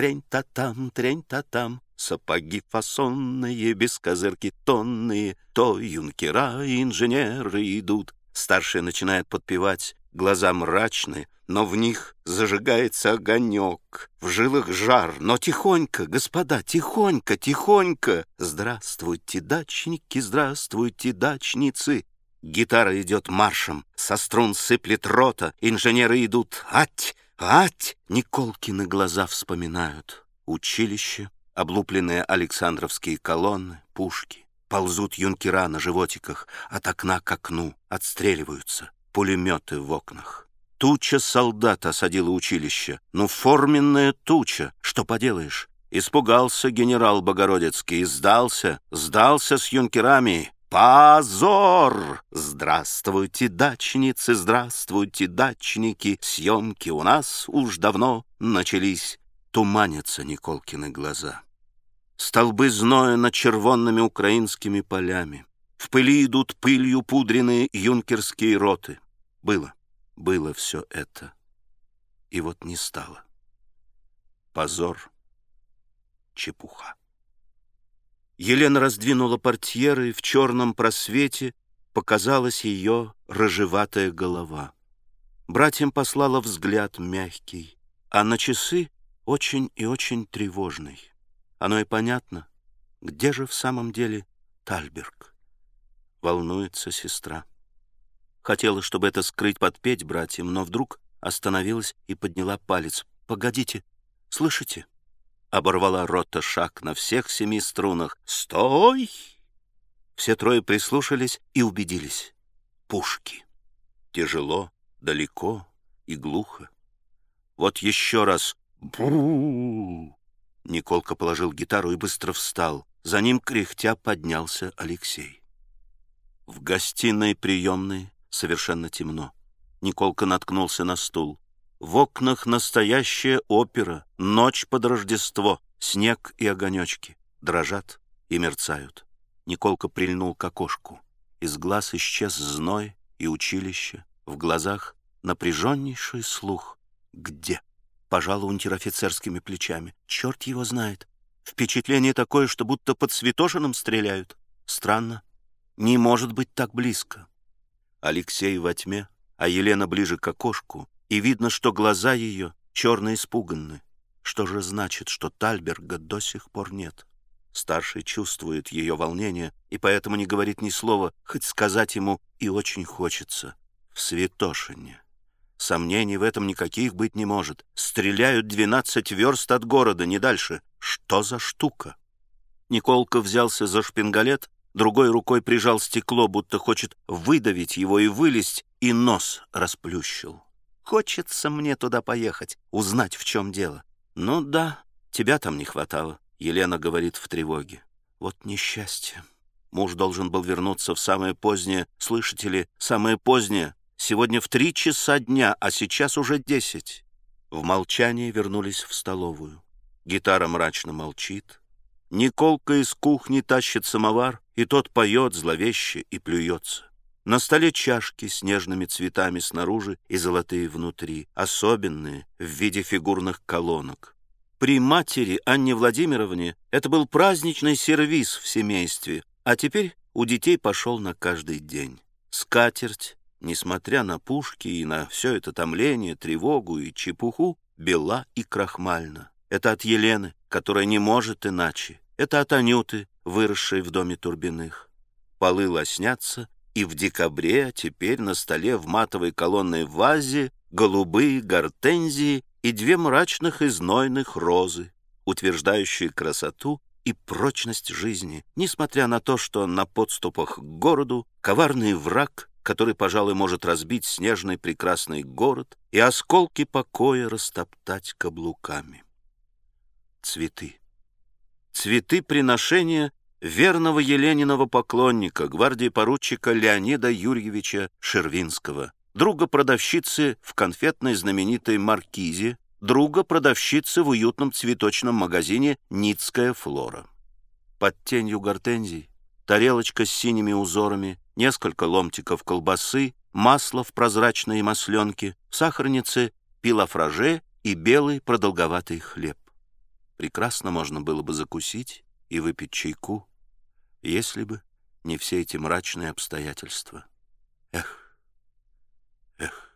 трень-та-там, трень-та-там. Сапоги фасонные, без козырки тонные, То юнкера и инженеры идут. Старший начинает подпевать, глаза мрачны, но в них зажигается огонек, в жилах жар, но тихонько, господа, тихонько, тихонько. Здравствуйте, дачники, здравствуйте, дачницы. Гитара идет маршем, со струн сыплет рота, инженеры идут «Ать! Ать!» Николкины глаза вспоминают. Училище, облупленные Александровские колонны, пушки. Ползут юнкера на животиках от окна к окну, отстреливаются, пулеметы в окнах. Туча солдат осадила училище. Ну, форменная туча, что поделаешь? Испугался генерал Богородицкий, сдался, сдался с юнкерами. Позор! Здравствуйте, дачницы, здравствуйте, дачники. Съемки у нас уж давно начались. Туманятся Николкины глаза. Столбы зноя над червонными украинскими полями. В пыли идут пылью пудренные юнкерские роты. Было, было все это. И вот не стало. Позор, чепуха. Елена раздвинула портьеры, и в черном просвете показалась ее рыжеватая голова. Братьям послала взгляд мягкий, а на часы очень и очень тревожный. Оно и понятно, где же в самом деле Тальберг? Волнуется сестра. Хотела, чтобы это скрыть, подпеть братьям, но вдруг остановилась и подняла палец. «Погодите, слышите?» Оборвала рота шаг на всех семи струнах. «Стой!» Все трое прислушались и убедились. Пушки. Тяжело, далеко и глухо. Вот еще раз. бу Николка положил гитару и быстро встал. За ним, кряхтя, поднялся Алексей. В гостиной приемной совершенно темно. Николка наткнулся на стул. В окнах настоящая опера, ночь под Рождество, снег и огонечки дрожат и мерцают. Николка прильнул к окошку. Из глаз исчез зной и училище, в глазах напряженнейший слух. Где? Пожалуй, унтер-офицерскими плечами. Черт его знает. Впечатление такое, что будто под Святошином стреляют. Странно. Не может быть так близко. Алексей во тьме, а Елена ближе к окошку, и видно, что глаза ее черно испуганны. Что же значит, что Тальберга до сих пор нет? Старший чувствует ее волнение и поэтому не говорит ни слова, хоть сказать ему и очень хочется. В Святошине. Сомнений в этом никаких быть не может. Стреляют двенадцать верст от города, не дальше. Что за штука? Николка взялся за шпингалет, другой рукой прижал стекло, будто хочет выдавить его и вылезть, и нос расплющил. Хочется мне туда поехать, узнать, в чем дело. Ну да, тебя там не хватало, Елена говорит в тревоге. Вот несчастье. Муж должен был вернуться в самое позднее, слышите ли, самое позднее, сегодня в три часа дня, а сейчас уже десять. В молчании вернулись в столовую. Гитара мрачно молчит. Николка из кухни тащит самовар, и тот поет зловеще и плюется. На столе чашки с нежными цветами снаружи и золотые внутри, особенные, в виде фигурных колонок. При матери Анне Владимировне это был праздничный сервиз в семействе, а теперь у детей пошел на каждый день. Скатерть, несмотря на пушки и на все это томление, тревогу и чепуху, бела и крахмальна. Это от Елены, которая не может иначе. Это от Анюты, выросшей в доме Турбиных. Полы лоснятся, и в декабре теперь на столе в матовой колонной вазе голубые гортензии и две мрачных и знойных розы, утверждающие красоту и прочность жизни, несмотря на то, что на подступах к городу коварный враг, который, пожалуй, может разбить снежный прекрасный город и осколки покоя растоптать каблуками. Цветы. Цветы приношения верного Елениного поклонника, гвардии поручика Леонида Юрьевича Шервинского, друга продавщицы в конфетной знаменитой «Маркизе», друга продавщицы в уютном цветочном магазине «Ницкая флора». Под тенью гортензий тарелочка с синими узорами, несколько ломтиков колбасы, масло в прозрачной масленке, в сахарнице, пилофраже и белый продолговатый хлеб. прекрасно можно было бы закусить и выпить чайку, если бы не все эти мрачные обстоятельства. Эх, эх.